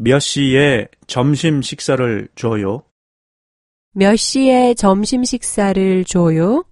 몇 시에 점심 식사를 줘요? 몇 시에 점심 식사를 줘요?